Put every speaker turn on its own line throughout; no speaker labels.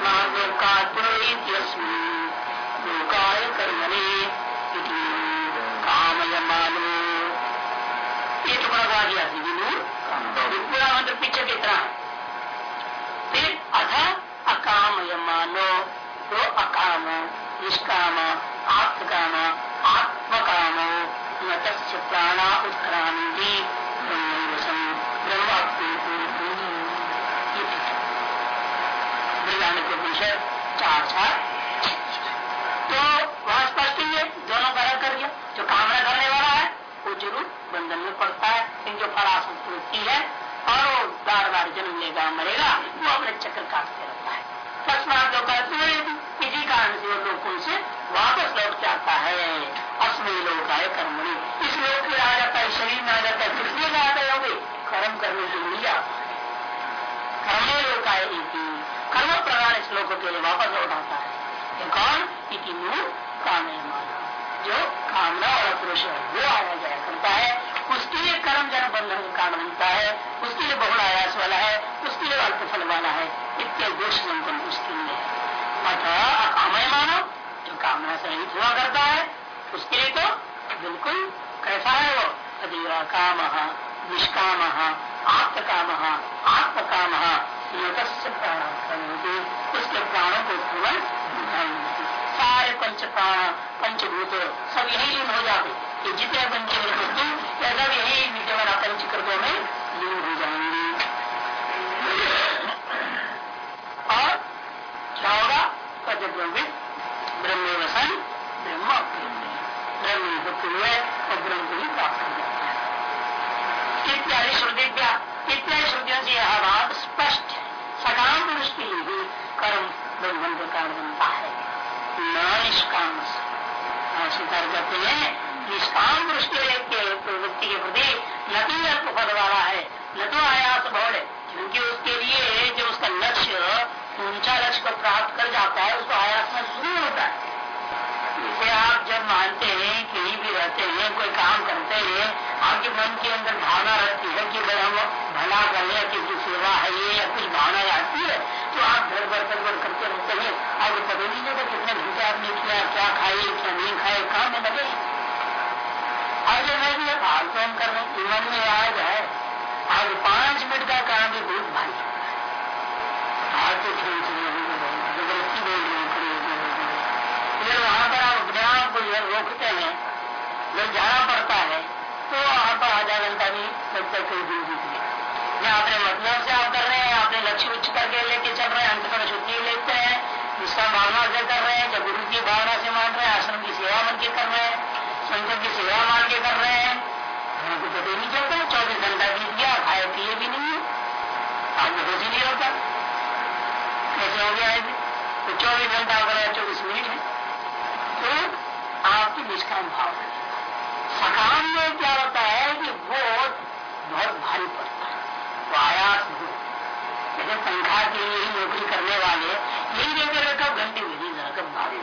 अस्मात् लोकात्मस्मिन् लोकाय कर्मणे कामयमानो ये टुकड़ा गा दिया पूरा मंत्र पीछे कितना फिर अथ अकामयमानो तो अकाम निष्काम आत्मकाम आत्मकामो न तस्य प्राणा उत्क्रांति चार तो वहाँ स्पष्ट ही है, दोनों का कर दिया जो कामना करने वाला है, वो ज़रूर बंधन में पड़ता है। लेकिन जो फलासक्त होती है, और वो बार बार जन्म लेगा, मरेगा, वो अपने चक्कर काटते रहता है। तस्मात लोग इसी कारण से वो लोग उनसे वापस लौट के आता है। अस्मी लोग आए कर्मणि। इस लोग आ जाता है, शरीर में आ जाता है किस लिए आता है कर्म करने के लिए है लोग कर्म इस लोगों के लिए वापस लौटाता है। कौन? इति कामय माना जो कामना वाला पुरुष है, वो आया जाया करता है। उसके लिए कर्म जन बंधन का कारण बनता है। उसके लिए बहुल आयास वाला है। उसके लिए अल्प फल वाला है। इतने दोष संपन्न उसके लिए अतः अकामय मानो जो कामना से रहित हुआ करता है, उसके लिए तो बिल्कुल कैसा है वो? अधीरा काम, निष्काम आत्मकाम आत्मकाम। उसके प्राणों को केवल सारे पंच प्राण पंचभूत सब यही लीन हो जाते ये जितने पंचभूत वस्तु ये सब यही विद्यमान पंचकृतों में लीन हो जाएँगे और क्या होगा ब्रह्मित ब्रह्म वसन ब्रह्म ब्रह्म हुए और ब्रह्म को ही प्राप्त हो जाता है इत्यादि श्रुति इत्यादि श्रुतियों से यह बात स्पष्ट सकाम पुरुष के लिए भी कर्म बंधन का कारण बनता है। निष्काम। स्वीकार करते हैं। निष्काम पुरुष के व्यक्ति के प्रति न तो अल्प पद वाला है, न तो आयास बहुल है। क्योंकि उसके लिए जो उसका लक्ष्य ऊँचा लक्ष्य को प्राप्त कर जाता है, उसको आयास में शुरू होता है। इसे आप जब मानते हैं भी रहते हैं, कोई काम करते हैं आपके मन के अंदर भावना रहती है कि भाई हम भला कर ले किसी सेवा है ये, या कुछ भावना आती है तो आप घर भर घर करते रहते हैं। आपको पता नहीं चलता कितने घंटे आपने किया, क्या खाए, क्या नहीं खाए, काम में लगे। आज मैं भी फालतू हम कर रहे मन में आज है। आज पाँच मिनट का काम भी बहुत भारी आज तो ज़बरदस्ती बोल रहे फिर वहाँ पर आप अपने आप को रोकते हैं। जब जाना पड़ता है तो वहाँ पर आधा घंटा भी लगता कोई दिन गया या अपने मतलब से आप कर रहे हैं अपने लक्ष्य उच्च करके लेके चल रहे हैं, अंत पर छुट्टी लेते हैं इसका भावना से कर रहे हैं, जब गुरु की भावना से मान रहे हैं, आश्रम की सेवा मन के कर रहे हैं संतों की सेवा मान के कर रहे हैं। हमको पता नहीं चलता चौबीस घंटा बीत गया, खाए पिए भी नहीं है। आपको कुछ नहीं होता। कैसे हो गया है तो चौबीस घंटा हो गया चौबीस मिनट है। तो आपकी निष्काम भाव सकाम में क्या होता है कि वो बहुत भारी पड़ता तो आयास हो जैसे पंखा के लिए ही नौकरी करने वाले, यही देखे रखा घंटे में नहीं जरा कब भारी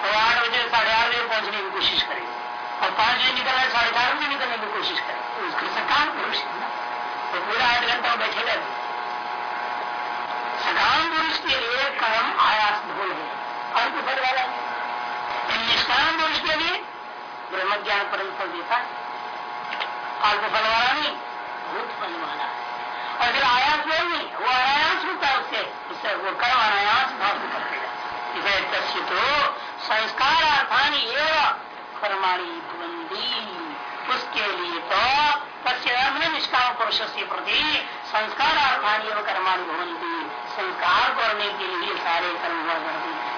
तो आठ बजे, साढ़े आठ बजे पहुँचने की कोशिश करेंगे और पाँच बजे निकल रहे साढ़े चार बजे निकलने की कोशिश करें। तो उसके सकाम पुरुष तो पूरा आठ घंटा बैठे रहते सकाम पुरुष के लिए कर्म आयास भूल है और फल वाला है निष्काम ब्रह्म ज्ञान परम फल देता। है अल्प फल वाला नहीं, भूत फल वाला है और फिर आयास वो नहीं, वो अनायास होता है उससे उससे वो कर्म अनायास भाव से करते इसे तो संस्कार अर्थानी एवं कर्माणी भवंती उसके लिए तो तस्य निष्काम पुरुष के प्रति संस्कार अर्थानी एवं कर्माणी भवंती संस्कार करने के लिए सारे कर्म हुआ करते हैं।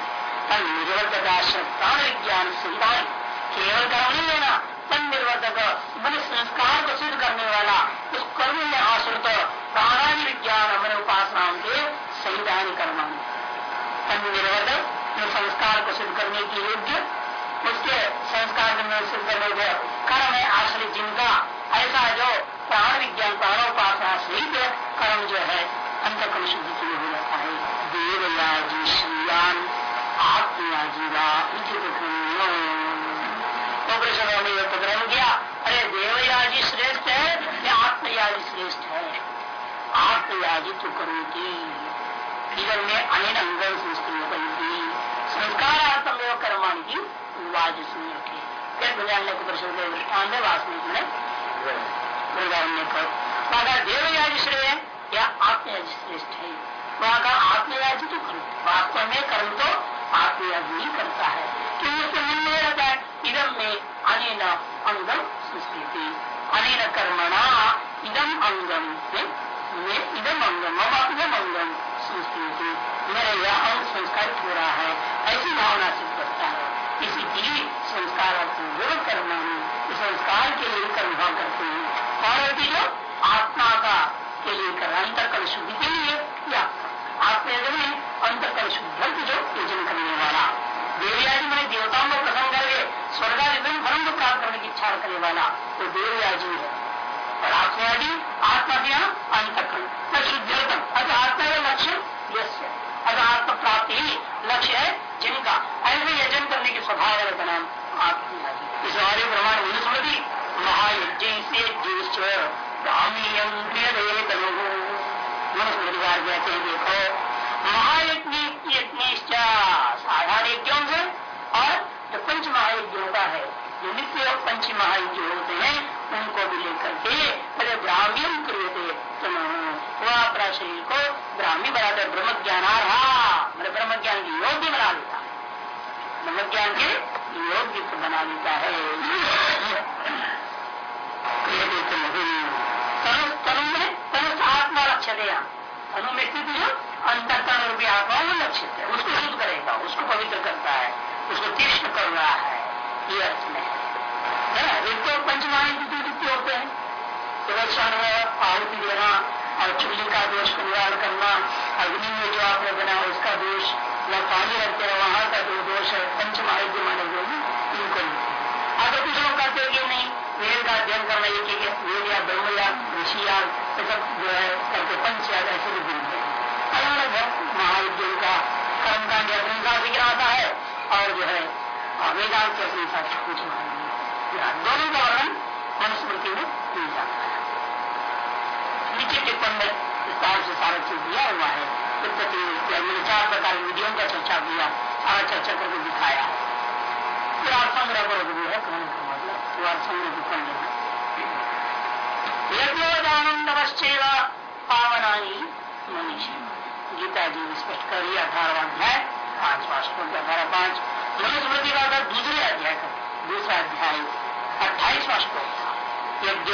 तन निर्वर्तका विज्ञान सुविधाएँ। केवल कर्म नहीं लेना तन निर्वर्तक मैंने संस्कार को सिद्ध करने वाला, उस कर्म में आश्रित, प्राणादि विज्ञान अपने उपासना के कर्माणी तन निर्वर्धक संस्कार को सिद्ध करने के योग्य, उसके संस्कार सिद्ध करने के कर्म है आश्रित जिनका, ऐसा जो प्राण विज्ञान, प्राण प्राणोपासना सहित कर्म जो है, अंतकर्म शुद्धि के लिए हो। जाता है देवयाजी श्रीयान आत्मयाजीवा उपनिषदों यह ग्रहण किया। अरे देवयाजी श्रेष्ठ है या आत्मयाजी श्रेष्ठ है? आत्मयाजी तो करो की इधर में अनिल अंगन संस्कृत संस्कारार्थम एवं कर्माणी की वाज सुन रखे। फिर बुझाने को प्रश्न दृष्टान है वास्तविक में वहाँ देवयाजी श्रेय या आत्मयाजी श्रेष्ठ है? वहाँ का आत्मयाजी तो कर्म वास्तव में कर्म तो आत्मयाजी ही करता है। क्योंकि उसके मन नहीं रहता है। इदम में अनिन अंगम संस्कृति अनिन कर्मणा इदम अंगम में इदम अंगम इदम अंगम संस्कृति मेरा यह अंग संस्कारित हो रहा है, ऐसी भावना से करता है। इसी संस्कार पूर्वक करना है। संस्कार के लिए कर्म भाव करते हैं। और यदि जो आत्मा का के लिए कर अंतकल शुद्धि के लिए या आत्मयजन में अंतकल शुद्ध जो यजन करने वाला देवयाजी मैंने देवताओं को प्रसन्न करके स्वर्गाधिपन फलम को प्राप्त करने वाला वो देवयाजी है। और आत्मयाजी आत्मा के यहाँ अंतकल शुद्धितम अतः आत्मा का लक्ष्य यश अतः आत्म प्राप्ति ही लक्ष्य है जिनका। ऐसे यजन करने के स्वभाव का नाम आत्मयाजी इस वाले प्रमाण मनुस्मृति महायज्ञ से ज्येष्ठ ब्राह्मीयम मनुस्मृतिकार कहते हैं, देखो। महायज्ञ यज्ञ साधारण यज्ञों से, और जो पंच महायज्ञ होता है जो नित्य पंच महायज्ञ होते हैं, उनको भी लेकर के पहले ब्राह्मीण क्रिय थे वह अपना शरीर को ब्राह्मी बनाते ब्रह्म ज्ञान आ रहा मेरे ब्रह्म ज्ञान की योग्य बना लेता। ब्रह्म ज्ञान के योग्य बना लेता है। तनु आत्मा स्थित जो रूपी आत्मा वो लक्षित है। उसको शुद्ध करेगा, उसको पवित्र करता है, उसको तीक्ष्ण कर रहा है। ये अर्थ में है ना एक तो पंचमानी द्वितीय होते हैं सुरक्षा आहुति देना और चूल्हे का दोष निवारण करना अग्नि में जो आपने बना उसका दोष या पानी रखते हैं वहाँ का जो दोष है पंचमायुद्ध माने जो इनको अगर कुछ लोग कहते हैं कि नहीं वेद का अध्ययन करना एक एक वेद या ब्रह्म या ऋषि या सब जो है करके पंच या ऐसे भी बोलते हैं अलग अलग है महाविद्य का कर्म कांड अपने हिसाब से गिराता है और जो है वेदांत के से कुछ दोनों का वर्णन मनुस्मृति में मिल जाता है नीचे में विस्तार से सारा चीज़ दिया हुआ है उत्पत्ति मैंने चार प्रकार विधियों का चर्चा किया सारा चर्चा करके दिखाया फिर आप संग्रह है कहने का मतलब संग्रह पावनानी मनीषी गीता जी ने स्पष्ट कर दिया अठारह अध्याय पांचवा श्लोक अठारह पाँच। मनुस्मृति का अगर दूसरे अध्याय का दूसरा अध्याय अट्ठाईसवा श्लोक यज्ञ,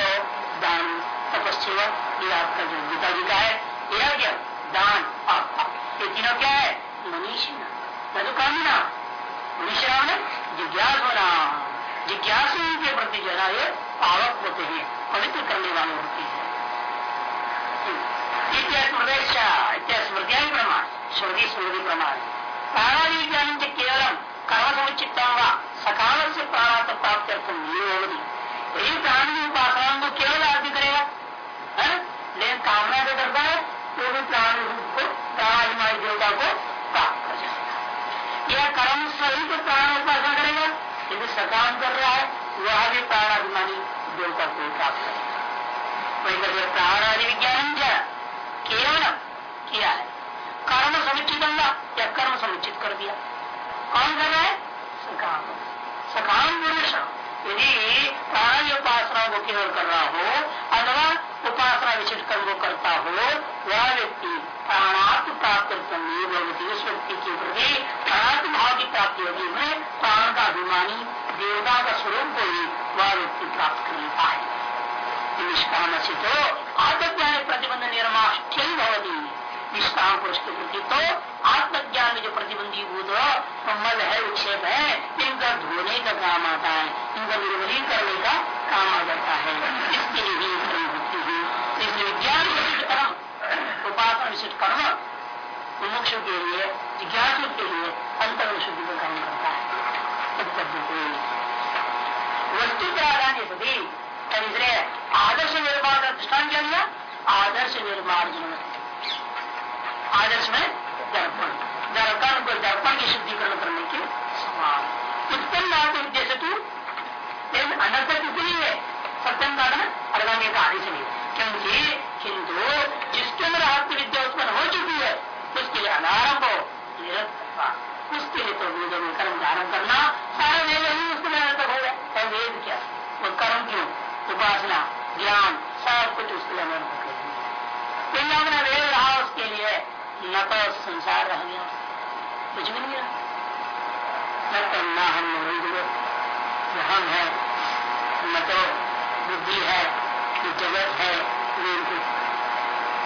दान तपस्व ये आपका जो गीता जी का है, यज्ञ, दान आपका ये तीनों क्या है? मनीषी ना तो कामना मनुष्य ने होना जिज्ञासु के प्रति जो है ये पावक होते हैं, पवित्र करने वाले होते हैं। स्मृतिया प्रमाण श्रुति स्मृति प्रमाण। प्राणादि ज्ञान से केवल कर्म समुचित होगा सकाल से प्राप्त यही प्राण की उपासना को केवल करेगा है लेकिन कामना जो करता है तो भी प्राण को प्राणाधिमाई देवता को प्राप्त कर जाएगा यह कर्म सहित प्राण उपासना करेगा यदि सकाम कर रहा है वह भी देवता को प्राप्त करेगा वही प्राणादि विज्ञान केवल किया है कर्म समुचित या कर्म समुचित कर दिया कौन कर रहा है सकाम सकाम पुरुष यदि प्राण उपासना को केवल कर रहा हो, अथवा उपासना विशिष्ट कर्म को करता हो, वह व्यक्ति प्राणात्म प्राप्त भगवती उस व्यक्ति के प्रति प्राणात्म भाव की प्राप्ति होगी में प्राण का अभिमानी, देवता का स्वरूप को ही वह व्यक्ति प्राप्त कर लेता है। निष्काम तो आत्मज्ञान प्रतिबंध निर्माष्ट भवती निष्काम पुरुष के प्रति तो आत्मज्ञान में जो प्रतिबंधी भूत तो मल है विक्षेप है इनका धोने का काम आता है, इनका निर्वलीन करने का काम आ जाता है। इसके लिए भी होती है इसलिए विज्ञान विशिष्ट कर्म, उपासना विशिष्ट कर्म, मुमुक्ष के लिए, जिज्ञासु के लिए अंतर शुद्धि का काम करता है। वस्तु प्राधान्य सभी इसलिए आदर्श निर्माण का दृष्टान क्या आदर्श निर्माण आदर्श में दर्पण दर्पण को दर्पण की शुद्धिकरण करने के समान उत्पन्न उद्देश्य तू अनर्थ नहीं है। सत्यम का अर्गामी का आदेश नहीं। क्योंकि किंतु जिसके अंदर आत्मविद्या उत्पन्न हो चुकी है, उसके लिए अनारंभ निरंतर उसके लिए तो वेदों में कर्म धारण करना, सारा वेद ही उसके निरंतर हो गए वेद क्या? वो कर्म क्यों? उपासना, ज्ञान, सब कुछ उसके लिए निरंतर कर दिया वेद रहा, उसके लिए न तो संसार रह गया। कुछ भी नहीं रहा न तो न हम हम है, न तो बुद्धि है जगत है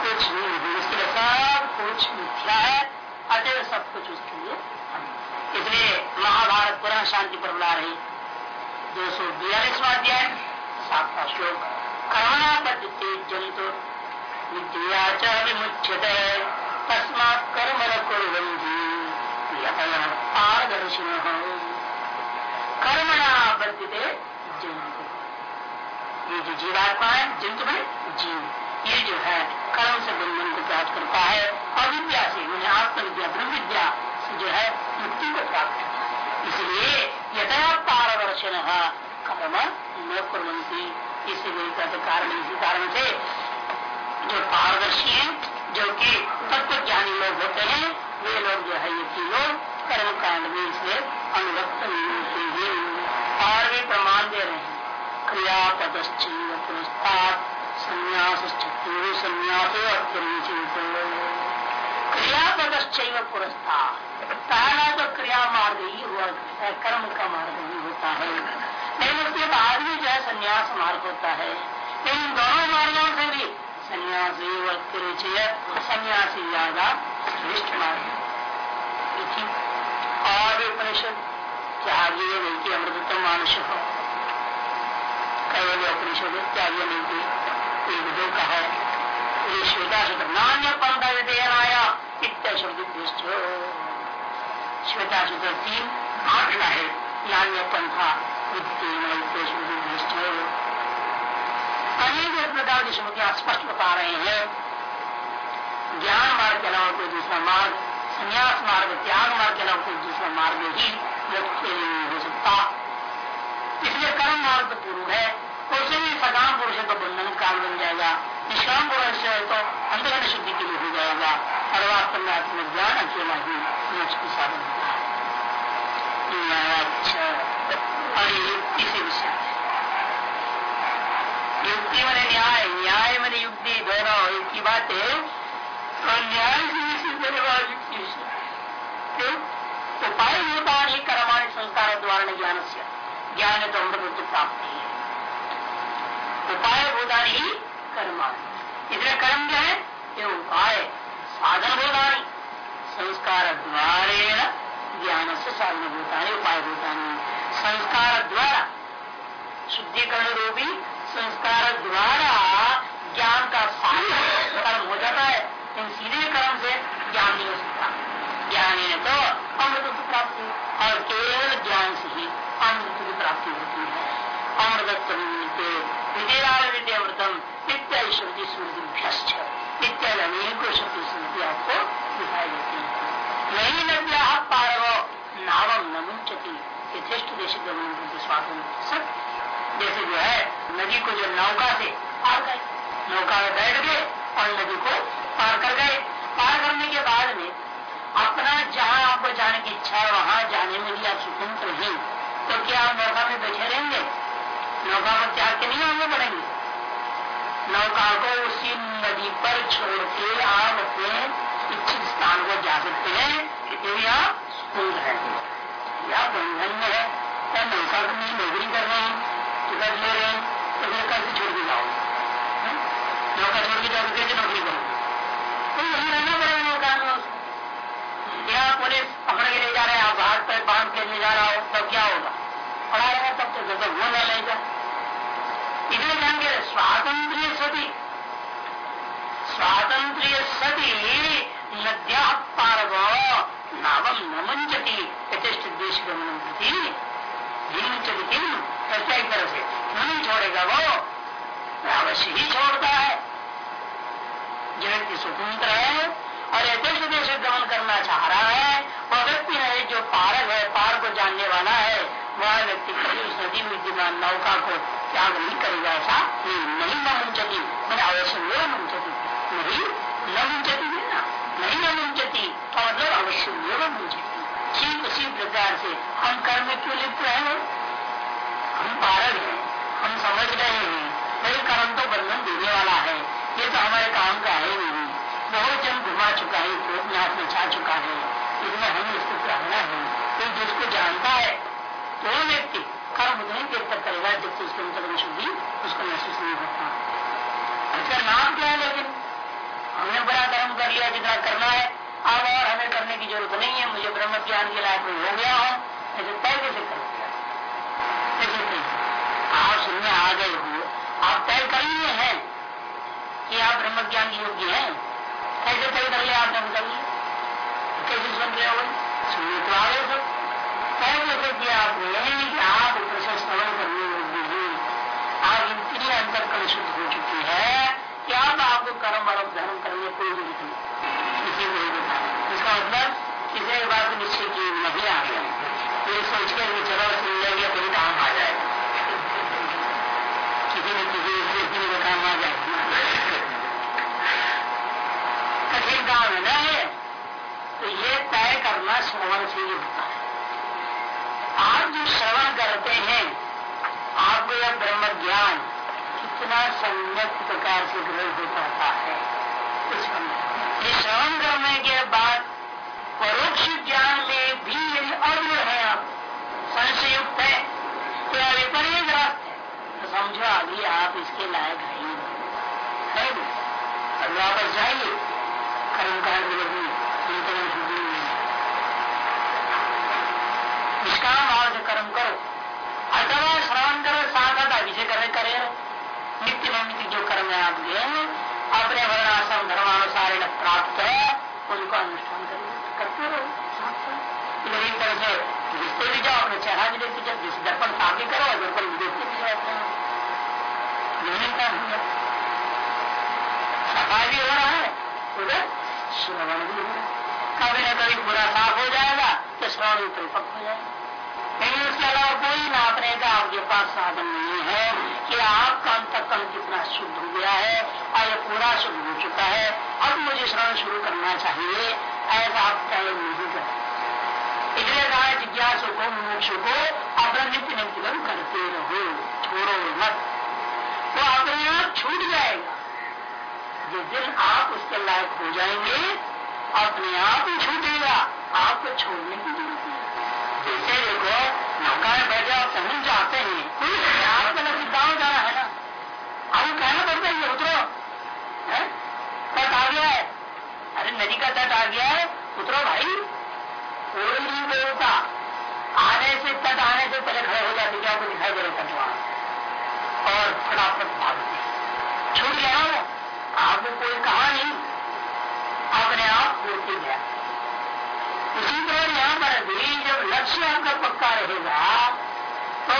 कुछ नहीं उसके लिए सब कुछ मिथ्या है। अतः सब कुछ उसके लिए इसलिए महाभारत पुनः शांति पर बुला रही। दो सौ बयालीसवा अध्याय, सातवा श्लोक। कर्मणा पद्धति जंतु विद्या च तस्मात् कर्म न कुर्वन्ति पारदर्शिन। कर्मणा बद्धते जंतु ये जो जीवात्मा है जंतु में जीव। ये जो है, कर्म से बंधन को प्राप्त करता है, अविद्या से उन्हें आत्मविद्या ब्रह्म विद्या से जो है, मुक्ति को प्राप्त करता है। इसलिए यथा पारदर्शन, कर्म न कुरंती इसीलिए कारण, इसी कारण से जो पारदर्शी है जो कि तत्व ज्ञानी लोग होते हैं, वे लोग जो है ये लोग कर्म कांड में इसलिए होते और वे प्रमाण दे रहे हैं। क्रियापदश्चैव पुरस्तात् संन्यास संन्यास क्रियापदश्चैव पुरस्तात् पहला तो क्रिया मार्ग ही हुआ कर्म का मार्ग ही होता है। लेकिन उसके बाद भी जो है संन्यास मार्ग होता है। लेकिन दोनों मार्गों से भी संन्यास संन्यासी ज़्यादा श्रेष्ठ मार्ग। और उपनिषद त्यागी नहीं कि अमृतम मानुष हो। कहे उपनिषद त्यागी नहीं की विदों का है। ये श्वेता सूत्र नान्य पंथ शब्द श्वेता सूत्र तीन आठ है। नान्य पंथा अनेक प्रकार की स्पष्ट बता रहे हैं। ज्ञान मार्ग के अलावा कोई दूसरा मार्ग, संन्यास मार्ग, त्याग मार्ग के अलावा कोई दूसरा मार्ग ही हो सकता। इसलिए कर्म मार्ग तो पूर्व है उससे भी सकाम पुरुष तो बंधन काल बन जाएगा। निष्काम पुरुष है तो अंतरण शुद्धि के लिए हो जाएगा। और वास्तव में आत्मज्ञान अकेला ही मोक्ष की साधन होता है। और युक्ति से विषय युक्ति मैंने न्याय न्याय मैंने युक्ति दोनों एक बात है और न्याय से युक्ति क्यों? उपाय होता है कर्माणी संस्कार द्वारा ज्ञान से, ज्ञान तो अमृत प्राप्ति है। उपाय भूतानी ही कर्माणी इसलिए कर्म क्या है, ये उपाय, साधन भूतानी संस्कार द्वारे ज्ञान से साधन भूतानी उपाय भूतानी संस्कार द्वारा शुद्धिकरण रूपी संस्कार द्वारा ज्ञान का साधन कर्म हो जाता है। इन सीधे कर्म से ज्ञान नहीं हो सकता। ज्ञान है तो अमृत की प्राप्ति और केवल ज्ञान से ही अमृत की प्राप्ति होती है। अमृत विजयाल विद्यामृतम इत्यादि श्रुति स्मृति भ्यस्त इत्यादि अनेकों श्रुति स्मृति आपको दिखाई देती है। नई नद्या पारव नावम न मुंचती यथेष्ट देश स्वातंत्र सत्य जैसे जो है, नदी को जो नौका से पार गए नौका में बैठ गए और नदी को पार कर गए। पार करने के बाद में अपना जहाँ आपको जाने की इच्छा है, वहाँ जाने में भी आप स्वतंत्र ही। तो क्या आप नौका में बैठे रहेंगे? नौका को त्याग के नहीं आगे बढ़ेंगे? नौका को उसी नदी पर छोड़ के आप अपने इच्छित स्थान को जा सकते हैं यदि आप स्कूल है। या बंधन में है, या नौका की नौकरी कर रहे हैं। टिकट ले रहे हैं? तो फिर कैसे छोड़ के जाओगे नौका छोड़ के जाओगे कैसे नौकरी करोगे तो यही रहना पड़ेगा नौका में पुलिस पकड़ के ले जा रहे हैं, आप हाथ पर बाँध के ले जा रहा हो, तब क्या होगा? पड़ा रहेगा तब तो जब तक वो न ले जाए इधर जाएँगे स्वातंत्र्य सती। स्वातंत्र्य सती नद्या पार भावम न मुंचती यथेष्ट देश गमन प्रति। कैसे एक तरह से नहीं छोड़ेगा वो। अवश्य ही छोड़ता है। जो व्यक्ति स्वतंत्र है और यथेष्ट देश गमन करना चाह रहा है। वह व्यक्ति है जो पारक है पार को जानने वाला है। वह व्यक्ति कभी उस नदी में विद्यमान नौका को त्याग नहीं करेगा, ऐसा नहीं नहीं न मुंचती मैंने अवश्य वो मुंचती नहीं न मुंचती ना? नहीं न मुंचती तो मतलब अवश्य वो मुंचती प्रकार से। हम कर्म क्यों लिप्त रहे हम पारक है। हम समझ रहे हैं। भाई कर्म तो बंधन देने वाला है। ये तो हमारे काम का है नहीं। बहुत जन घुमा चुका है उपन्यास में छा चुका है। इसमें हमें इसको कहना है। कोई जिसको जानता है तो वो व्यक्ति कर्म नहीं देर तक करेगा जब उसके अंतर शुद्धि, उसको महसूस नहीं होता। इसका नाम क्या है लेकिन? हमने बड़ा कर्म कर लिया, जितना करना है। अब और हमें करने की ज़रूरत नहीं है, मुझे ब्रह्म ज्ञान के लायक हो गया हूँ ऐसे तय कैसे कर आप सुनने आ गए हो, आप तय कर लिए हैं कि आप ब्रह्म ज्ञान योग्य हैं। कैसे तय कर लिया आपने बताइए कैसे सुन लिया हो सुनने तो आ गए सब। तय कैसे किया आपने कि आप श्रवण करने योग्य हैं आप इतनी अंतर कल शुद्ध हो चुकी है कि अब आपको कर्म और धर्म करने कोई ज़रूरत नहीं। किसी को नहीं इसका मतलब किसी एक बात निश्चय की नहीं आ गया। ये सोच के चलो सुन लेंगे कोई काम आ जाएगा। किसी न किसी स्थिति में काम आ जाएगा कठिन काम है ना ये। तो ये तय करना श्रवण से ही होता है। आप जो श्रवण करते हैं, आपको यह ब्रह्म ज्ञान कितना सम्यक प्रकार से ग्रहण हो पाता है। ये श्रवण करने के बाद परोक्ष ज्ञान में भी यदि अग्र है। आप संशय युक्त है। यह विपरीत रास्त? तो समझो, अभी आप इसके लायक है ही नहीं। है वापस जाइए। कर्म चिंतन शुद्धि निष्काम भाव से कर्म करो अथवा श्रवण करो साथ साथ अभिषेय करे करे नित्य नैमित जो कर्म है आपके अपने वर्णाश्रम धर्मानुसार प्राप्त है उनको अनुष्ठान करते रहो साथ साथ भी जाओ अपने चेहरा भी देखते जाओ जिस दर्पण साफ़ करो दर्पण भी देखते भी जाओ अपने काम सफ़ाई भी हो रहा है उधर श्रवण भी हो रहा है कभी ना कभी पूरा साफ़ हो जाएगा तो श्रवण भी परिपक्व हो जाएगा। अलावा कोई नापने का आपके पास साधन नहीं है कि आपका अंतकरण कितना शुद्ध हो गया है और यह पूरा शुद्ध हो चुका है। अब मुझे श्रवण शुरू करना चाहिए। ऐसा आप तय नहीं कर इसलिए कहा जिज्ञासु को मोक्ष को अपना नित्य करते रहो। छोड़ो मत। तो अपने आप छूट जाएगा। जिस दिन आप उसके लायक हो जाएँगे, अपने आप ही छूटेगा। आपको छोड़ने की ज़रूरत नहीं। जैसे देखो नौका में बैठे आप समझ जाते हैं। आप हो जा जाना है ना। अब कहना पड़ता है उतरो। तट आ गया है। अरे, नदी का तट आ गया है। उतरो भाई। कोई देवता आने से, तट आने से पहले खड़े हो जाते। क्या दिखाई दे रहे तट वहाँ? और फटाफट भागते छूट गया वो आपको कोई कहा नहीं अपने आप पूर्ति गया उसी तरह यहाँ पर भी जब लक्ष्य आपका पक्का रहेगा। तो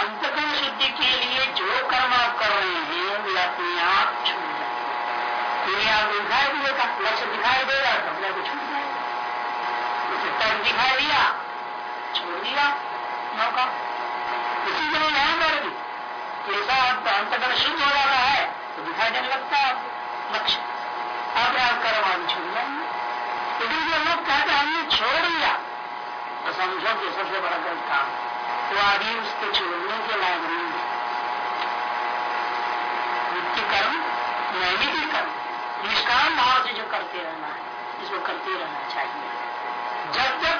अंतकरण शुद्धि के लिए जो कर्म आप कर रहे हैं, वे अपने आप छूट जाए आप दिखाई देगा लक्ष्य दिखाई देगा तो अपने को छूट जाएगा। उसे तर्क दिखाई दिया, छोड़ दिया, मौका। उसी तरह यहाँ पर भी जैसा अंतकरण शुद्ध हो जाता है तो दिखाई देने लगता है लक्ष्य। अपने आप कर्म आप छूट जाएँगे लेकिन जो लोग कहते हमने छोड़ दिया समझो कि सबसे बड़ा गलत वो अभी उसको छोड़ने के लायक नहीं है नित्य कर्म नैमिक कर्म निष्काम भाव से जो करते रहना है, इसको करते रहना चाहिए। जब तक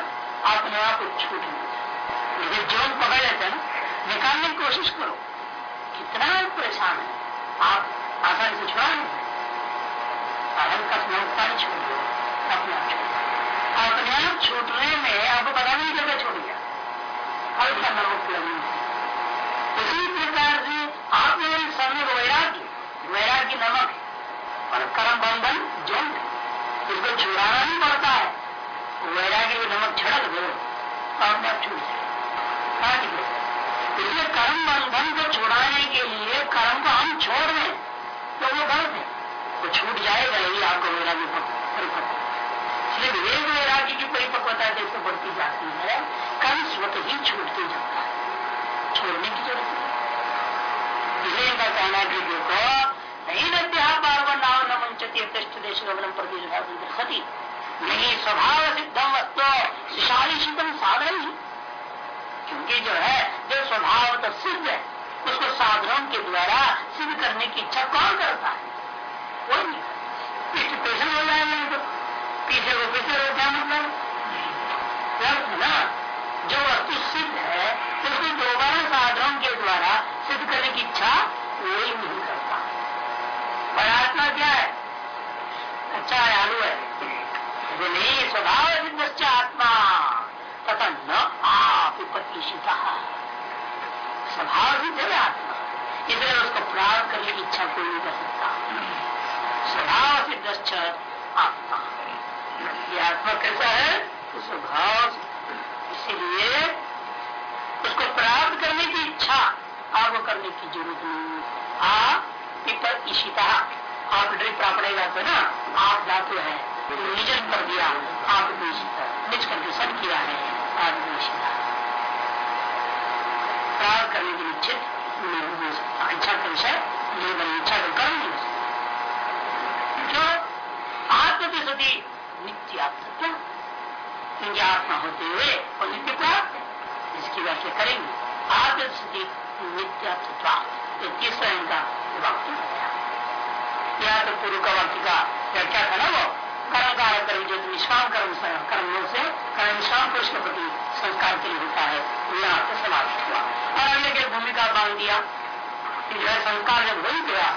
अपने आप को छूट नहीं जो पकड़ लेते हैं ना, निकालने की कोशिश करो। कितना परेशान है। आप आसानी से छुड़ा नहीं हल्का स्नौकता ही छोड़ दो अपने आप अपने आप छूटने में, आपको पता नहीं चलता छूट गया। नमक लगी उसी प्रकार से आपने समय वैराग्य वैराग्य नमक और कर्म बंधन जंग इसको छुड़ाना नहीं पड़ता है। वैराग्य नमक छिड़क दो अपने आप छूट जाए। इसलिए कर्म बंधन को छुड़ाने के लिए कर्म को हम छोड़ दें तो वो गलत है। वो छूट जाएगा, यही आपको वैराग्य परिपक्व इसलिए विवेक वैराग्य की परिपक्वता जैसे बढ़ती जाती है कर्म स्वतः ही छूटते जाता है। छोड़ने की ज़रूरत नहीं। इसलिए इनका कहना कि देखो। नहीं नद्या बार नाव न मंचती तीर्थ देश गमनम प्रति नहीं, स्वभाव सिद्धम वस्तु। शाली शीतम साधन ही। क्योंकि जो है, जो स्वभाव तो सिद्ध है, उसको साधनों के द्वारा सिद्ध करने की इच्छा कौन करता है? कोई नहीं पीछे पेशे हो जाएँगे तो पीछे को हो क्या मतलब? ना जो वस्तु सिद्ध है, उसको दोबारा साधनों के द्वारा सिद्ध करने की इच्छा कोई नहीं करता। परात्मा क्या है? अच्छा है आलू है। जो नहीं, स्वभाव सिद्ध आत्मा। तथा न आप आपिपतिषित स्वभाव सिद्ध है आत्मा। इसलिए उसको प्राप्त करने की इच्छा कोई नहीं कर सकता। स्वभाव सिद्ध आत्मा। ये आत्मा कैसा है? स्वभाव इसीलिए उसको प्राप्त करने की इच्छा, आपको करने की ज़रूरत नहीं आप पिपर इशिता आप ड्रिप प्रापड़ेगा तो ना, आप धातु है। निजन कर दिया, आप निज सब किया है, आप प्राप्त करने के चित नहीं हो सकता इच्छा का विषय नहीं बने इच्छा का कर्म नहीं हो सकता जो आत्म की नित्य आत्म होते हुए और नित्य प्राप्त है इसकी व्याख्या करेंगे। आत्म स्थिति नित्य तीसरा इनका वाक्य तो पूर्व का वाक्य का व्याख्या था ना वो? कर्म का कर्म जो निष्काम कर्म कर्मों से कर्म निष्काम पुरुष के प्रति संस्कार के लिए होता है यहाँ समाप्त हुआ। और अन्य की भूमिका बाँध दिया। संस्कार जब हो गया,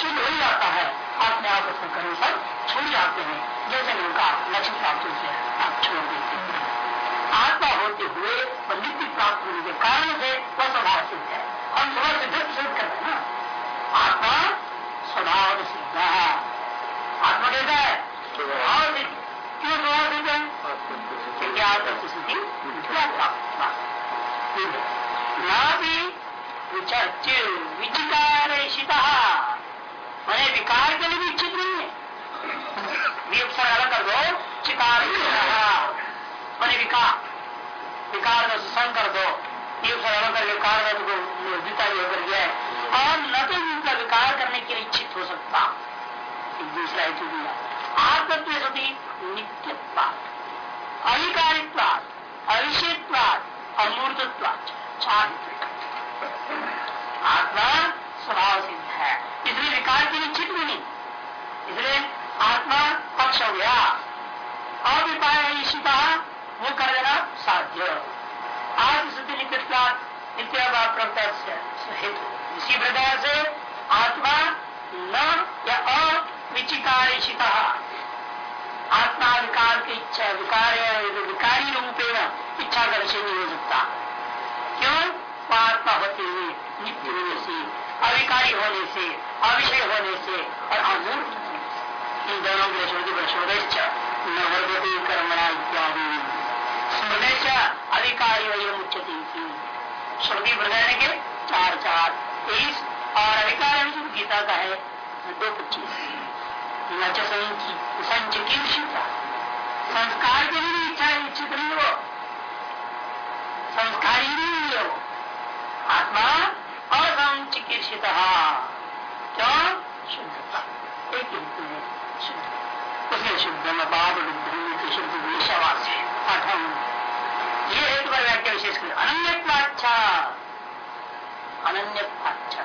शुद्ध हो जाता है। अपने आप उसका कर्म सब छोड़ जाते हैं। जैसे उनका लक्ष्य प्राप्त होते आप छोड़ देते हैं आत्मा होते हुए और प्राप्त होने के कारण से वह स्वभाव सिद्ध है हम स्वभाव सिद्ध सिद्ध करते हैं ना आत्मा स्वभाव सिद्ध आत्मा कैसा है स्वभाव सिद्ध क्यों स्वभाव सिद्ध है क्योंकि आत्मा की प्राप्त न भी विचिकार मैंने विकार के लिए भी इच्छित नहीं है विपसर अलग कर दो चिकार मैंने विकार विकार का संग कर दो। विपसर अलग कर विकार द्विता होकर गया और न तो उनका विकार करने के लिए इच्छित हो सकता। एक दूसरा हेतु दिया आत्मत्व सभी नित्यत्वाद अविकारित्वाद अविषयत्वाद अमूर्तत्वाद चार आत्मा स्वभाव सिद्ध है। इसलिए विकार के निश्चित भी नहीं। इसलिए आत्मा पक्ष हो गया। अविपाय ईशिता वो कर देना साध्य आत्मसिद्धि नित्य नित्य हेतु इसी प्रकार से आत्मा न या अविचिकारिशित आत्मा विकार की इच्छा, विकार विकारी रूपेण इच्छा का विषय नहीं हो सकता। क्यों? आत्मा होते हुए नित्य होने से, अविकारी होने से, अविषय होने से और अमूर्त इन दोनों के श्रुति स्मृदेश न वर्गती कर्मणा इत्यादि। स्मृदेश अधिकारी वही मुच्यती थी स्मृति बताने के चार चार, तेईस, और अधिकार गीता का है, दो पच्चीस। संचिकित संस्कार के लिए इच्छा इच्छित नहीं हो संस्कारी नहीं है वो आत्मा असंचिकित क्यों शुद्धता एक हेतु है शुद्ध उसमें शुद्ध में बाप बुद्धि शुद्ध विषवास है पाठम ये हेतु पर व्याख्या विशेष कर अनन्यत्वाच्छा अनन्यत्वाच्छा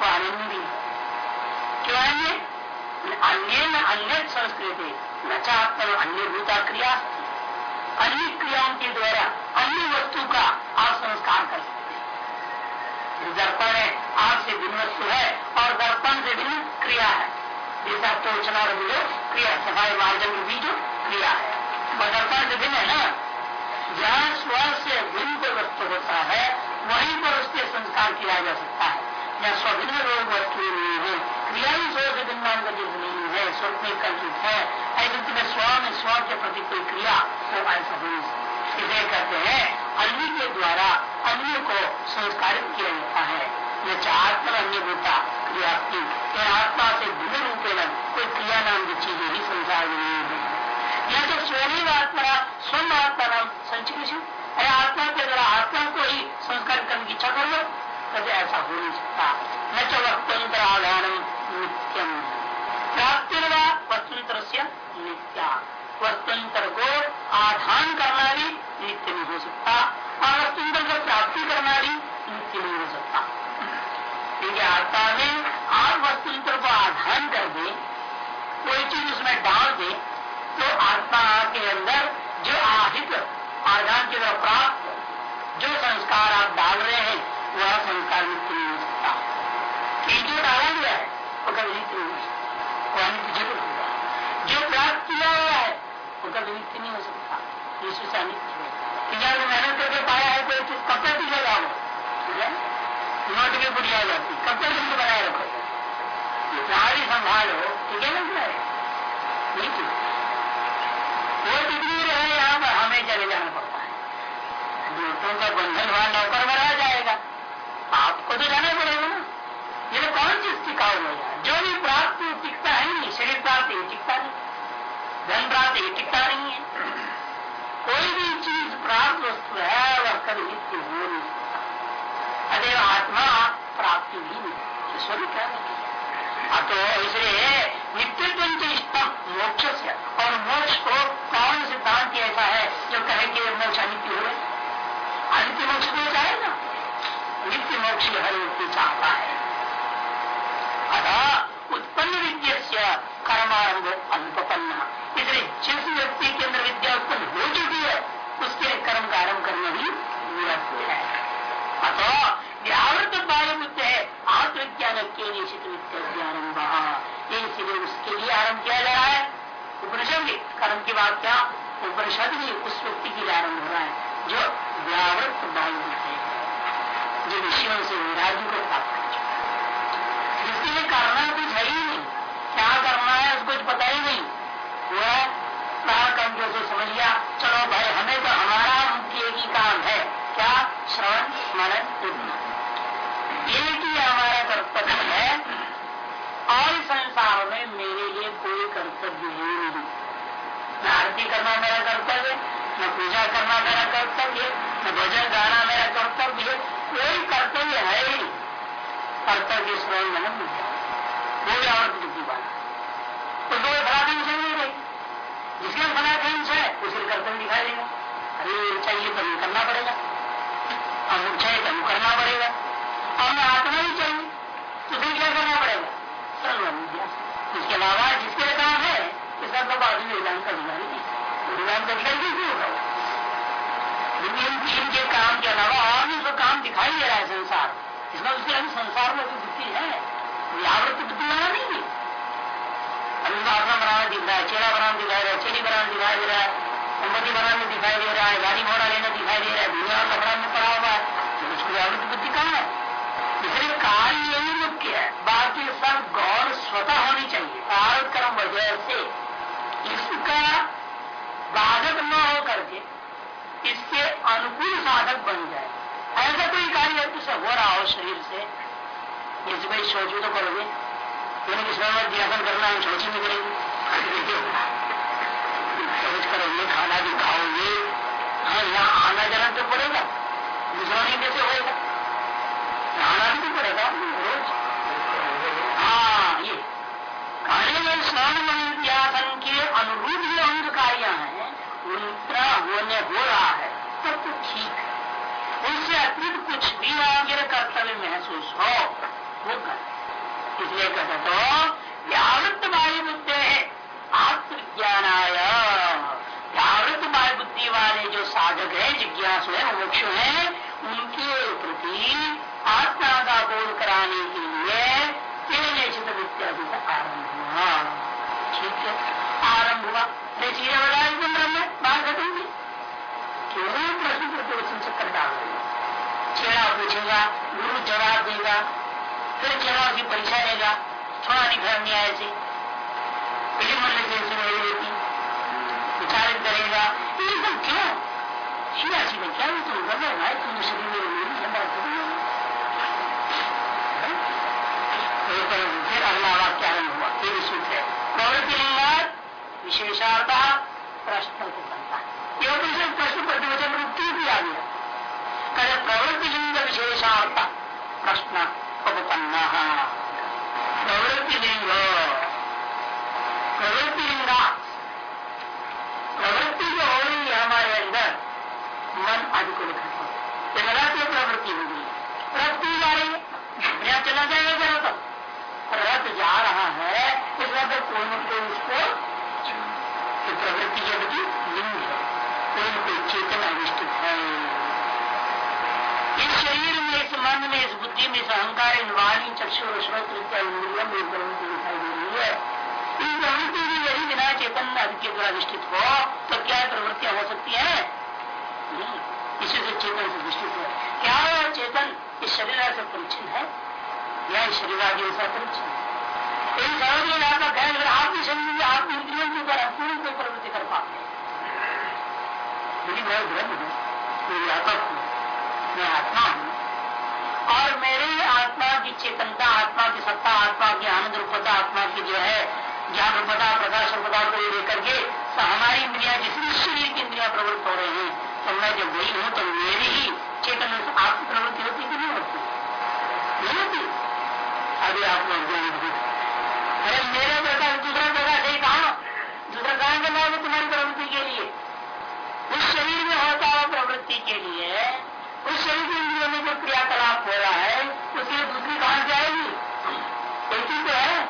वो अनन्य भी क्यों अन्य अन्य में अन्य संस्कृति नचात्म अन्य भूता क्रिया अन्य क्रियाओं के द्वारा अन्य वस्तु का आप संस्कार कर सकते हैं। दर्पण है आपसे भिन्न वस्तु है और दर्पण से भिन्न क्रिया है। जैसा टोचना बीजो क्रिया, सफ़ाई, मार्जन भी जो क्रिया है। और दर्पण से भिन्न है ना? जहाँ स्व से भिन्न वस्तु होता है, वहीं पर उसके संस्कार किया जा सकता है। स्वभिन्न लोग वस्तु नहीं है। क्रिया भी स्व से भिन्न नहीं है, स्वप्न कल्पित है ऐसे में स्व में स्व के प्रति कोई क्रिया वो ऐसा हो इसे कहते हैं अन्य के द्वारा अन्य को संस्कारित किया जाता है। न आत्मा अन्य होता क्रिया आत्मा से भिन्न रूपे न कोई क्रिया नाम की चीज़ें ही संसार में नहीं है। यह तो स्वयं आत्मा स्वयं आत्मा नाम संचित अरे आत्मा के तो ऐसा हो नहीं सकता न तो वस्तुंतर आधार नित्यम प्राप्ति वस्तुंतर से नित्या वस्तुंतर को आधान करना भी नित्य नहीं हो सकता और वस्तुंतर को प्राप्ति करना भी नित्य नहीं हो सकता क्योंकि आत्मा में आप वस्तुंतर को आधान कर दे कोई चीज़ उसमें डाल दे तो आत्मा के अंदर जो आहित आधान की तरफ़ प्राप्त नोट जाती कब तक तुमको बनाए रखोगे सारी संभालो, ठीक है ना नहीं ठीक वो डिग्री रहे यहाँ पर, हमें चले जाना पड़ता है। दूतों का बंधन वहाँ नौकर बना जाएगा। आपको तो जाना पड़ेगा ना। ये तो कौन चीज़ टिकाऊ हो? जाए जो भी प्राप्त टिकता है नहीं, शरीर प्राप्त टिकता नहीं। धन प्राप्त ये टिकता नहीं है। कोई भी चीज़ प्राप्त वस्तु है, वह कभी नित्य हो नहीं सकता। अतएव नहीं स्वरूप क्या तो इसलिए नित्यत्व इष्टम मोक्ष से और मोक्ष को कौन सिद्धांत ऐसा है जो कहे कि मोक्ष अनित्य हो? अनित्य मोक्ष को चाहेगा नित्य मोक्ष हर व्यक्ति चाहता है। अतः उत्पन्न विद्य कर्मारंभ अनुपन्न इसलिए जिस व्यक्ति के अंदर विद्या उत्पन्न हो चुकी है, उसके लिए कर्म का आरंभ करना ही निरस्त है। अथवा व्यावृत बाह्य बुद्ध है। आत्मविज्ञान के निश्चित विद्यारंभ इसलिए उसके लिए आरंभ किया जा रहा है उपनिषद भी कर्म की बात क्या उपनिषद भी उस व्यक्ति के लिए आरंभ हो रहा है जो व्यावृत बुद्ध है जो विषयों से वैराग्य को प्राप्त कर चुका जिसके लिए करना कुछ है ही नहीं क्या करना है उसको पता ही नहीं वह कहा कम जो समझ लिया चलो भाई हमें तो हमारा एक ही काम है क्या श्रवण स्मरण उठना एक ही हमारा कर्तव्य है और संसार में मेरे लिए कोई कर्तव्य है नहीं न आरती करना मेरा कर्तव्य न पूजा करना मेरा कर्तव्य न भजन गाना मेरा कर्तव्य कोई कर्तव्य है ही कर्तव्य श्रवण मन भी और बुद्धि वाला तो दो धराधन से नहीं रही जिसके बना कहीं है उसे कर्तव्य दिखाई देगा अरे चाहिए तो करना पड़ेगा अमुक चाहिए तो करना पड़ेगा और मैं आत्मा ही चाहिए तो फिर क्या करना पड़ेगा सर्व इसके अलावा जिसके लिए काम है इसका तो बाजू वेदांत का अधिकारी वेदांत का अधिकारी क्यों होगा इन तीन के काम के अलावा और भी उसको काम दिखाई दे रहा है संसार। इसमें उसके संसार में जो बुद्धि है। व्यावृत बुद्धि वाला नहीं है। अनुदाहरण बनाना दिख रहा है चेहरा बनाना दिखाई दे रहा है चेरी बनाना दिखाई दे रहा है, संपत्ति बनाने दिखाई दे रहा है, गाड़ी घोड़ा लेना दिखाई दे रहा है दुनिया कपड़ा में पड़ा हुआ है। तो उसको व्यावृत बुद्धि कहाँ है? इसलिए कार्य यही मुख्य है बाकी सब गौर स्वतः होनी चाहिए। कार्य कर्म वजह से इसका बाधक न हो करके इसके अनुकूल साधक बन जाए। ऐसा कोई कार्य से हो रहा हो शरीर से। जैसे भाई सोचो तो करोगे। मैंने किसमें ज्ञापन करना है सोची नहीं करेगी। सोच करोगे, खाना भी खाओगे। हाँ यहाँ आना जाना तो पड़ेगा। दूसरा नहीं कैसे होगा आना भी तो पड़ेगा रोज। हाँ ये। कार्य में स्नान मंत्यासन के अनुरूप जो अंग कार्य है, उनका होने हो रहा है तब तो ठीक है उससे अतिरिक्त कुछ भी आगे कर्तव्य महसूस हो कर इसलिए कहते तो व्यावृत्त वायु बुद्धि है आत्मविज्ञान व्यावृत्त वायु बुद्धि वाले जो साधक है जिज्ञासु है मोक्ष है उनके प्रति आत्मा का बोध कराने के लिए इत्यादि का आरंभ हुआ ठीक है आरंभ हुआ सीधे बताया ब्रह्म बात घटेंगे क्यों प्रश्न प्रतिवचन चक्कर डाल रहे छेड़ा पूछेगा गुरु जवाब देगा फिर चलो की परीक्षा लेगा। थोड़ा निखर न्याय से फिर मन से नहीं रहती विचारित करेगा सब क्यों? सीधा सीधा क्या तुम कर रहे भाई तुम शरीर में है? फिर अगला वाक्य आरंभ हुआ ये सूत्र है प्रवृत्ति लिंगात विशेषार्थ प्रश्न को करता है केवल प्रश्न प्रतिवचन वृत्ति भी आ गया कहते प्रवृत्ति लिंग विशेषार्थ प्रश्न उपपन्न प्रवृत्ति लिंग प्रवृत्ति लिंगा प्रवृत्ति जो हो रही है हमारे अंदर मन आदि को लिखा रथ प्रवृत्ति हो गई रथ क्यों जा रही है यहाँ चला जाएगा रथ रथ जा रहा है, इस रथ कोई न कोई उसको प्रवृत्ति जो बची लिंग है कोई न कोई चेतन अधिष्ठित है। इस शरीर में, इस मन में, इस बुद्धि में, इस अहंकार इन वाणी, चक्षु श्रोत इत्यादि में प्रवृत्ति दिखाई दे रही है। इस प्रवृत्ति भी यदि बिना चेतन के अधिष्ठित हो तो क्या प्रवृत्तियाँ हो सकती है? इसी से चेतन से दृष्टित है। क्या चेतन इस शरीर से परिचिन है? या इस शरीर आदि से परिचिन है। इन सर्वज्ञ आपका अगर आप भी शरीर आप इंद्रियों के द्वारा पूरी कोई प्रवृत्ति कर पाते मेरी बहुत ब्रह्म है, मेरी व्यापक हूँ मैं आत्मा हूँ, और मेरे आत्मा की चेतनता, आत्मा की सत्ता, आत्मा की आनंद रूपता, आत्मा की जो है ज्ञान रूपता प्रकाश रूपता को लेकर के हमारी इंद्रिया जिसमें शरीर की इंद्रिया प्रवृत्त हो रही है तो मैं जब वही हूँ तो मेरी ही चेतन आपकी प्रवृत्ति होती कि नहीं? अभी आप लोग अरे मेरा प्रकाश दूसरा प्रकाश है कहा? दूसरा कहा के मैं तुम्हारी प्रवृत्ति के लिए? उस शरीर में होता हुआ प्रवृत्ति के लिए? उस शरीर के में जो क्रियाकलाप हो रहा है, उसके लिए दूसरी कहाँ से आएगी कोई चीज़ तो है।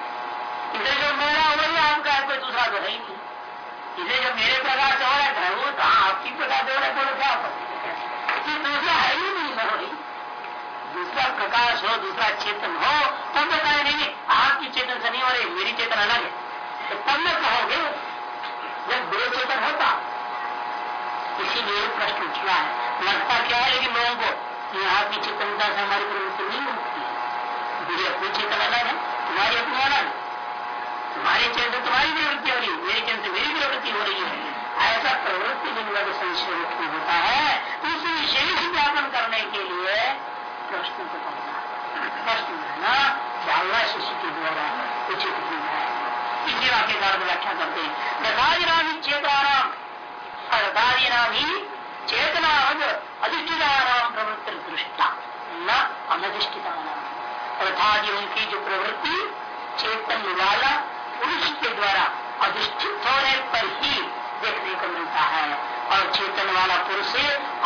इसे जो मेरा वही आपका है, कोई दूसरा तो है ही नहीं। इसे जो मेरे प्रकार से हो रहा है वो? कहा आपकी प्रकार से हो रहा है बोलो क्या दूसरा है ही नहीं ना भाई दूसरा प्रकाश हो, दूसरा चेतन हो, तब कहे, नहीं आपकी चेतन से नहीं हो रही, मेरी चेतन अलग है। तो तब मैं कहोगे, जब दो चेतन होता, इसीलिए प्रश्न उठा है। लगता क्या है लेकिन लोगों को यहाँ की चेतनता से हमारी प्रवृत्ति नहीं होती है। मेरी अपनी चेतन अलग है, तुम्हारी अपनी अलग तुम्हारी चेतन से तुम्हारी प्रवृत्ति हो रही है, मेरी चैन से मेरी प्रवृत्ति हो रही है। ऐसा प्रवृत्ति जिनका जो संशय होता है तो उसे विशेष ज्ञापन करने के लिए प्रश्न को प्रश्न रहना डालना शिष्य के द्वारा उचित ही है इसी वाक्य का व्याख्या करते हैं यथादि नाम ही चेतनाराम अर्थादि नाम ही चेतना अधिष्ठिता प्रवृत्ति दृष्टा न अनधिष्ठिता नाम उनकी जो प्रवृत्ति चेतन वाला पुरुष के द्वारा अधिष्ठित होने पर ही देखने को मिलता है और चेतन वाला पुरुष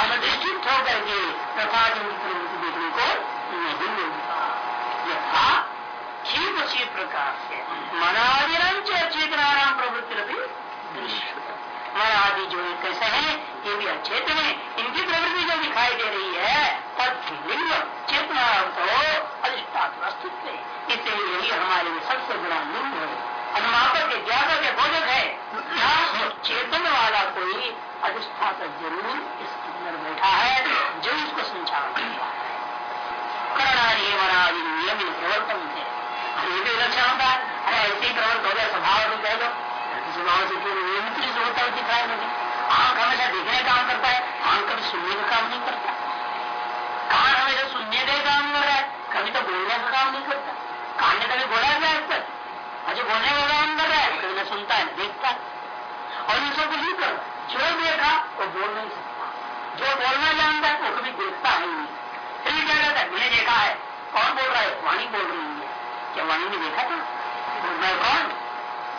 अनधिष्ठित होकर के तथा प्रवृत्ति देखने को नहीं मिलता यथा ठीक उसी प्रकार से मनादिरम चेतनाराम प्रवृत्ति मन आदि जो कैसे है ये भी अचेतन है इनकी प्रवृत्ति जो दिखाई दे रही है तब लिंग चेतना तो अधिष्ठात अस्तित्व इसलिए यही हमारे लिए सबसे बड़ा लिंग है अनुमापक के ज्ञापक के बोधक है यहाँ चेतन वाला कोई अधिष्ठाता ज़रूर इसके अंदर बैठा है जो इसको संचालन करता है करणारी मनादि नियम प्रवर्तन थे ये भी लक्षण होता है अरे ऐसे ही प्रवर्त हो गया स्वभाव भी कह लो स्वभाव से क्यों नियमित जो होता है दिखाई मुझे आँख हमेशा देखने का काम करता है आँख कभी सुनने का काम नहीं करता कान हमेशा सुनने का काम कर रहा है कभी तो बोलने का काम नहीं करता कान ने कभी बोला क्या आज तक अजय बोलने का काम कर रहा है कभी न सुनता है देखता और इसे कुछ नहीं कर जो देखा वो बोल नहीं सकता जो बोलना जानता है वो कभी देखता है नहीं फिर क्या कहता है मैंने देखा है कौन बोल रहा है वाणी बोल रही है क्या वाणी ने देखा रहा है कौन?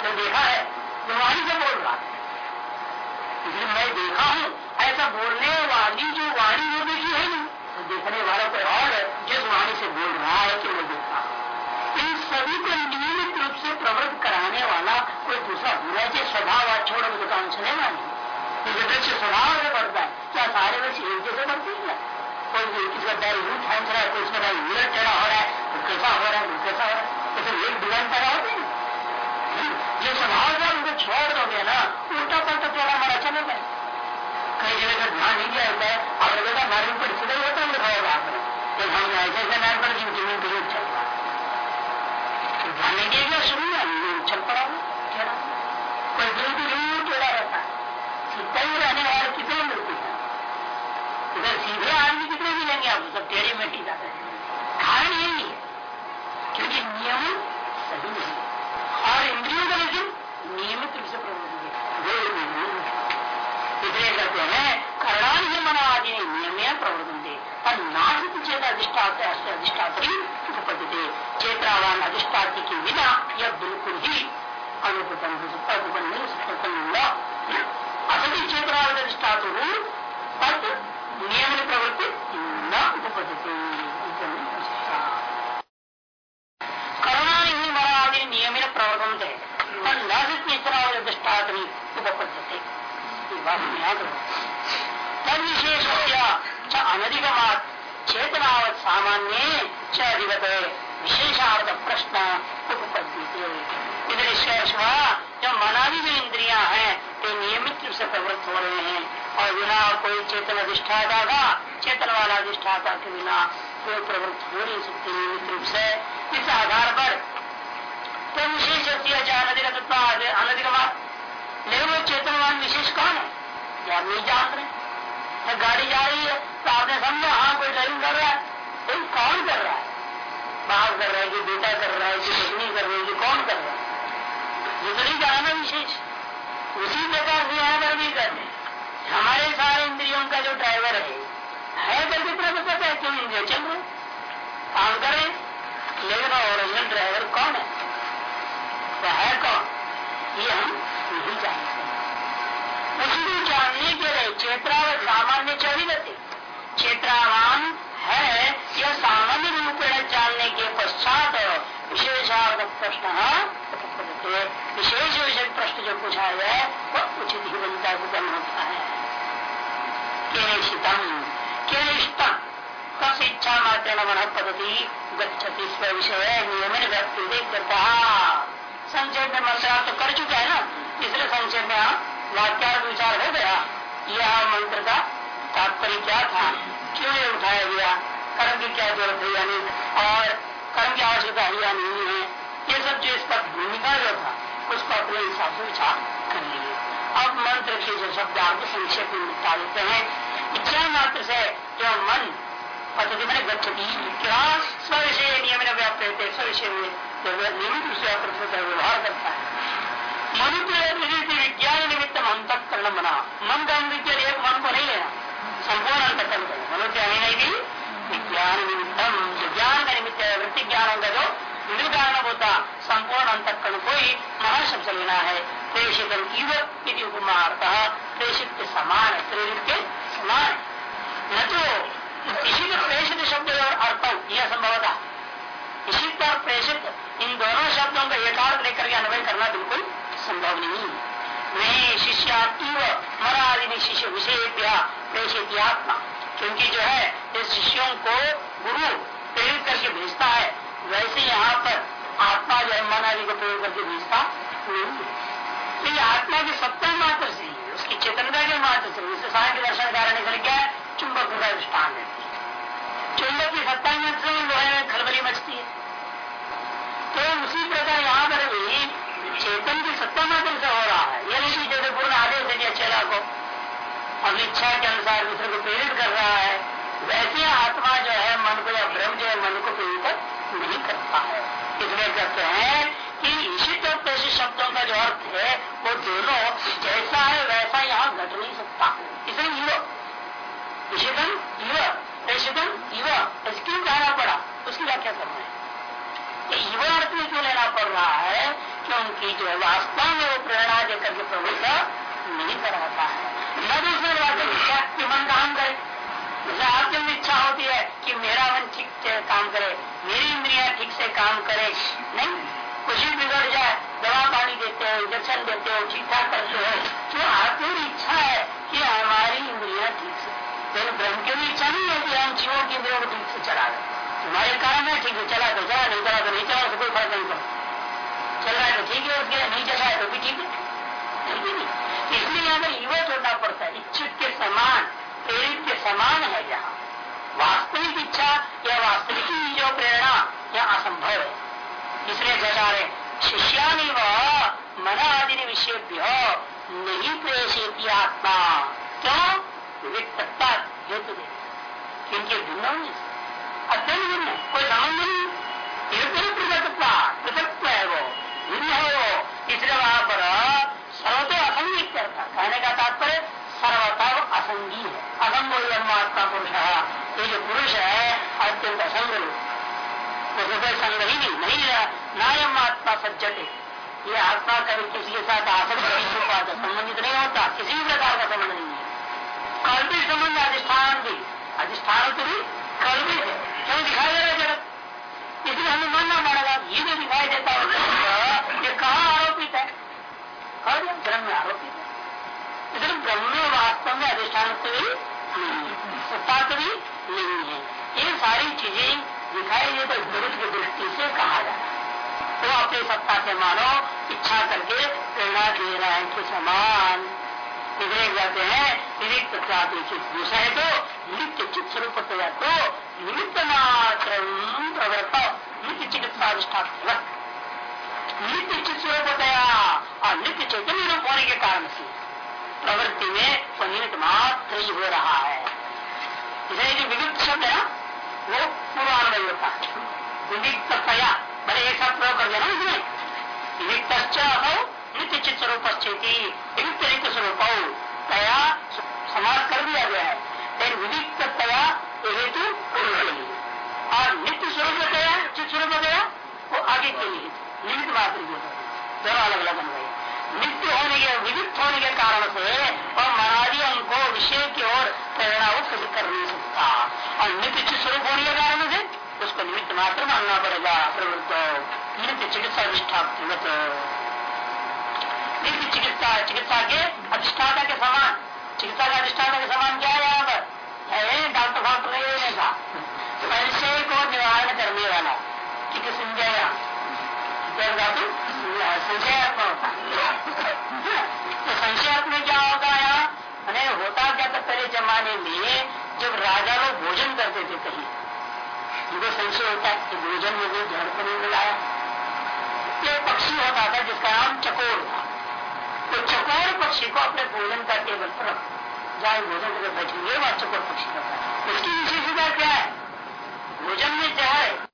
जो देखा है जो वाणी से बोल रहा। है मैं देखा हूँ, ऐसा बोलने वाली जो वाणी वो देखी है नहीं तो देखने वाला कोई और है, जिस वाणी से बोल रहा है कि मैं देखा इन सभी को नियमित रूप से प्रवृत्त कराने वाला कोई दूसरा होना चाहिए स्वभाव आज छोड़ो तो काम चलेगा नहीं वृक्ष स्वभाव से बढ़ता है, क्या सारे वृक्ष एक जैसे बढ़ते हैं? कोई किसका पैर यूँ फेंक रहा है, कोई इसका पैर उलट चढ़ा हो रहा है तो कैसा हो रहा है कैसा हो रहा है तो एक डिज़ाइन पैदा होते हैं ये स्वभाव जब उनको छोड़ दोगे ना उल्टा पलटा चौड़ा हमारा चलेगा कई जगह का ध्यान नहीं दिया होता है? और बेटा नारियल पर सीधा होता है लिखा होगा आपने हम ऐसे ऐसे नारियल पर ज़मीन पर चल रहा है ध्यान नहीं दिया शुरू में चल पड़ा टेढ़ा कोई बिल्कुल ही टेढ़ा रहता है सीधा ही रहने वाले कितने मिलते हैं मनादि नियम प्रवर्तनते और अधिष्ठात अधिष्ठाती के बिना यह बिल्कुल ही अनुपतन हो सकता उपपन्न नहीं सकता होगा असली चेतनावत अधिष्ठात प्रवृत्ति न ही मनादि नियम प्रवर्तनते और नासित चेतनावत अधिष्ठात उपपद्यते बात में याद रखो तद विशेष चेतनावत सामान्य च अधिगत विशेषार्थ प्रश्न उपपद्य इधर शेष जो जो इंद्रिया हैं वे नियमित रूप से प्रवृत्त हो रहे हैं। और बिना कोई चेतन अधिष्ठाता का चेतन वाला अधिष्ठाता के बिना कोई प्रवृत्त हो नहीं सकती नियमित रूप से। इस आधार पर तो विशेष अनधिगमात लेकिन वो चेतनवान विशेष कौन है? या नहीं जान रहे। तो गाड़ी जा रही है तो आपने समझा हाँ कोई ड्राइविंग कर रहा है कोई कौन कर रहा है? बाप कर रहा है कि बेटा कर रहा है कि पत्नी कर रही है कि कौन कर रहा है? ये तो नहीं जाना विशेष। उसी प्रकार से यहाँ पर भी कर हमारे सारे इंद्रियों का जो ड्राइवर है है कर कितना तो पता है क्यों इंद्रिया चल रहे काम करे लेकिन ओरिजिनल ड्राइवर कौन है? तो है कौन? ये हम नहीं जानते। उसको जानने के लिए चेतरा सामान्य चौधरी चेत्रावान है यह सामान्य रूप में जानने के पश्चात विशेषार्थ प्रश्न विशेष विशेष प्रश्न जो पूछा है वह उचित ही बनता है होता है? केनिष्ठम केनिष्ठम कस इच्छा मात्र मन पद्धति गति विषय नियमित व्यक्ति करता संक्षेप में मंत्र तो कर चुका है ना? इसलिए संक्षेप में वाक्यार्थ विचार हो गया। यह मंत्र का तात्पर्य क्या था? क्यों ये उठाया गया? कर्म की क्या ज़रूरत है या नहीं और कर्म की आवश्यकता है या नहीं है, ये सब जो इसका भूमिका जो था उसको अपने हिसाब से विचार कर लिए। अब मंत्र के जो शब्दार्थ संक्षेप में निपटा देते हैं। इच्छा मात्र से जो मन पद्धति मैंने गच्छती क्या स्विषय नियम व्याप्त रहते स्विषय में नियमित विषय व्यवहार करता है। मनुष्य विज्ञान निमित्त मन तक अंतकरण बना। मन का एक मन को नहीं लेना, संपूर्ण अंतकरण मनुष्य विज्ञान निमित्तम ज्ञान का निमित्त है वृत्ति ज्ञान का जो कारण होता संपूर्ण अंतकरण को ही। महाशब्द लेना है प्रेषित इव प्रेषित के समान है प्रेरित के समान। न तो इसी प्रेषित शब्द और अर्थ यह संभव था इसी और प्रेषित, इन दोनों शब्दों का एकार्थ लेकर के अनुभव करना बिल्कुल संभव नहीं। मैं शिष्यात्व मरादिनी शिष्य विषय प्रेषित आत्मा क्योंकि जो है, इस शिष्यों को गुरु प्रेरित करके भेजता है। वैसे यहाँ पर आत्मा जो है आदि को प्रयोग करके भेजता नहीं तो ये आत्मा की सत्ता मात्र से ही उसकी चेतनता के मात्र से इससे सारे के दर्शन कारण निकल गया चुंबक का दृष्टान है। चुंबक की सत्ता मात्र से लोहे खलबली मचती है। तो उसी प्रकार यहाँ पर भी चेतन की सत्ता मात्र से हो रहा है। ये नहीं जैसे पूर्ण आदेश दे दिया चेला को। अपनी इच्छा के अनुसार दूसरे को प्रेरित कर रहा है वैसे आत्मा जो है मन को या ब्रह्म जो है मन को प्रेरित नहीं है। इसलिए कहते हैं कि ईशित और प्रेषित शब्दों का जो अर्थ है, वो दोनों जैसा है, वैसा यहाँ घट नहीं सकता। इसलिए युव। ईशितम युव। प्रेषितम युव। ऐसे क्यों कहना पड़ा? उसकी व्याख्या करना है। युवा अर्थ में क्यों लेना पड़ रहा है? क्योंकि जो वास्तव में वो प्रेरणा देकर के प्रवृत्त नहीं कराता है। न दूसरे कि मन काम करे। आपकी इच्छा होती है कि मेरा मन ठीक से काम करे, मेरी इंद्रिया ठीक से काम करे। नहीं कुछ ही बिगड़ जाए, दवा पानी देते हो, इंजेक्शन देते हो ठीक ठाक करते हो तो आपकी इच्छा है कि हमारी इंद्रिया ठीक से लेकिन ब्रह्म की भी इच्छा नहीं है कि हम जीवों की इंद्रियों को ठीक से चला रहे तुम्हारे कारण है, ठीक है, चला तो चला नहीं चला तो नहीं चला तो कोई फ़र्क नहीं पड़ता। चल रहा है तो ठीक है, उसके नहीं चला है तो भी ठीक है। इसलिए यहाँ पर युवा छोड़ना पड़ता है इच्छुक के समान। प्रेरित के समान है यहाँ। वास्तविक इच्छा या वास्तविक जो प्रेरणा, यह असंभव है। इसलिए बता रहे शिष्यानी व मन आदि विषय नहीं प्रेषित आत्मा। क्यों? वित्तता हेतु क्योंकि भिन्न अत्यंत भिन्न कोई संबंध नहीं। ये पृथक पृथक है वो। भिन्न है वो। इसलिए वहाँ पर सर्वतो असंगी करता कहने का तात्पर्य सर्वतः असंगी है। पुरुष है, अत्यंत असंग उसमें संग ही नहीं नहीं नायम आत्मा सज्जते। ये आत्मा कभी किसी के साथ आसन संबंधित नहीं होता, किसी भी प्रकार का संबंध नहीं है। कल्पित संबंध अधिष्ठान भी। अधिष्ठान तो भी कल्पित है। क्यों दिखाई दे रहा है जगत? इसलिए हमें मानना पड़ेगा, ये जो दिखाई देता है, ये कहा आरोपित है? कहा ब्रह्म में आरोपित है। इसलिए ब्रह्म वास्तव में अधिष्ठान तो भी तो भी नहीं है। ये सारी चीज़ें दिखाई देते गुरु की दृष्टि से कहा है। वो अपनी सत्ता से मानो, इच्छा करके प्रेरणा दे रहा है कि समान। विवेक जाते हैं विविध दूसरा है तो नित्य चित्त स्वरूप तो निमित्त मात्र नित्य चिकित्सा अधिष्ठान नित्य चित्त स्वरूप और नित्य चैतन्य रूप होने के कारण से। प्रवृत्ति में वो मात्र ही हो रहा है। इसलिए जो विविध शब्द है वो पूर्वान्वय होता है। विविधतया मैंने एक साथ प्रयोग कर दिया ना इसमें। नित्य चित्त स्वरूप नित्य नित्य स्वरूप तया समाज कर दिया गया है। लेकिन विविध तया हेतु और नित्य स्वरूप गया चित्त स्वरूप गया वो आगे के लिए। निमित्त मात्र दोनों अलग अलग गए। नित्य होने के विविध होने के कारण से और महाराजी उनको विषय की ओर प्रेरणा वो कभी कर नहीं सकता। और नित्य स्वरूप होने के कारण से उसको निमित्त मात्र मानना पड़ेगा। प्रवृत्त नित्य चिकित्सा अधिष्ठात्मक नित्य चिकित्सा चिकित्सा के अधिष्ठाता के समान चिकित्सा का अधिष्ठाता के समान क्या है यहाँ पर? डॉक्टर डॉक्टर नहीं संशय को निवारण करने वाला। क्योंकि संजय संशयात्मा होता तो संशयात्मा क्या होगा यहाँ होता क्या था पहले जमाने में जब राजा लोग भोजन करते थे कहीं उनको संशय होता है? कि भोजन में कोई जड़ को नहीं मिलाया एक पक्षी होता था जिसका नाम चकोर था तो चकोर पक्षी को अपने भोजन का टेबल पर रख जहाँ भोजन करके बैठेंगे वह चकोर पक्षी करता उसकी विशेषता क्या है भोजन में है?